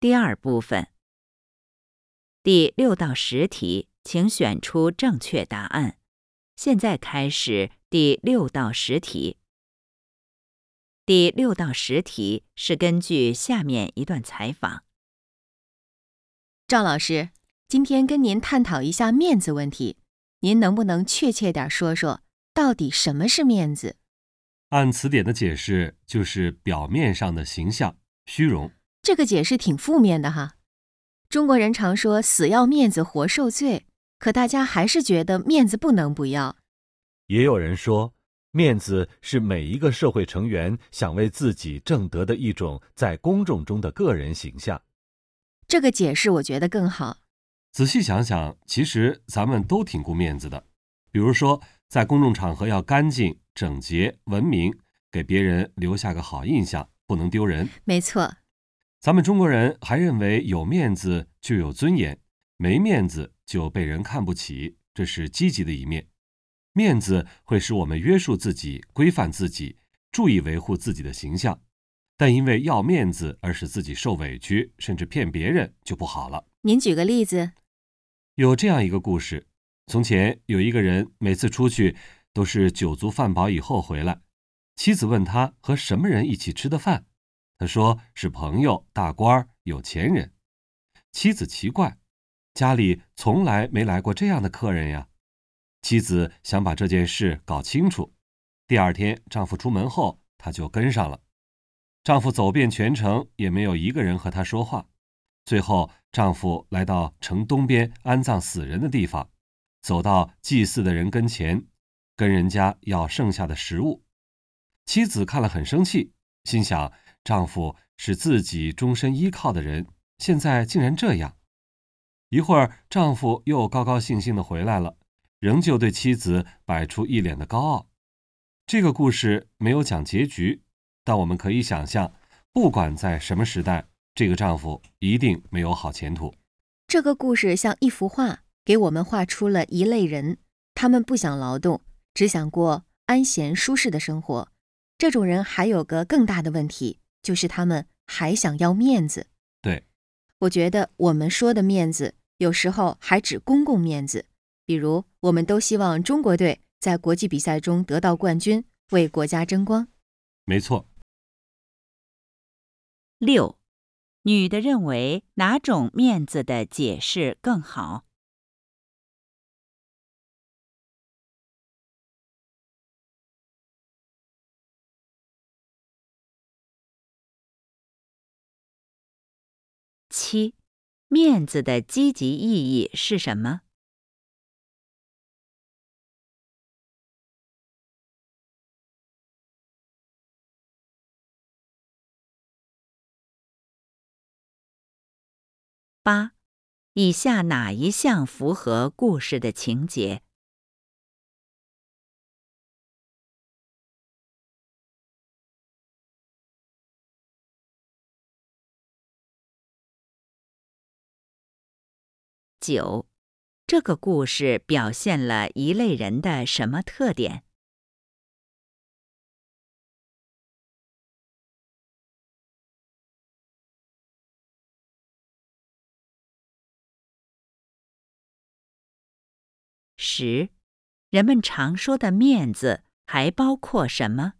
第二部分，第六到十题，请选出正确答案。现在开始第六到十题。第六到十题是根据下面一段采访。赵老师，今天跟您探讨一下面子问题，您能不能确切点说说，到底什么是面子？按词典的解释，就是表面上的形象、虚荣。这个解释挺负面的哈。中国人常说“死要面子活受罪”，可大家还是觉得面子不能不要。也有人说，面子是每一个社会成员想为自己挣得的一种在公众中的个人形象。这个解释我觉得更好。仔细想想，其实咱们都挺顾面子的。比如说，在公众场合要干净、整洁、文明，给别人留下个好印象，不能丢人。没错。咱们中国人还认为有面子就有尊严，没面子就被人看不起，这是积极的一面。面子会使我们约束自己、规范自己，注意维护自己的形象。但因为要面子而使自己受委屈，甚至骗别人，就不好了。您举个例子。有这样一个故事：从前有一个人，每次出去都是酒足饭饱以后回来，妻子问他和什么人一起吃的饭。他说是朋友、大官、有钱人。妻子奇怪，家里从来没来过这样的客人呀。妻子想把这件事搞清楚。第二天，丈夫出门后，她就跟上了。丈夫走遍全城，也没有一个人和她说话。最后，丈夫来到城东边安葬死人的地方，走到祭祀的人跟前，跟人家要剩下的食物。妻子看了很生气，心想。丈夫是自己终身依靠的人，现在竟然这样。一会儿，丈夫又高高兴兴的回来了，仍旧对妻子摆出一脸的高傲。这个故事没有讲结局，但我们可以想象，不管在什么时代，这个丈夫一定没有好前途。这个故事像一幅画，给我们画出了一类人，他们不想劳动，只想过安闲舒适的生活。这种人还有个更大的问题。就是他们还想要面子。对，我觉得我们说的面子，有时候还指公共面子。比如，我们都希望中国队在国际比赛中得到冠军，为国家争光。没错。六，女的认为哪种面子的解释更好？七，面子的积极意义是什么？八，以下哪一项符合故事的情节？九，这个故事表现了一类人的什么特点？十，人们常说的面子还包括什么？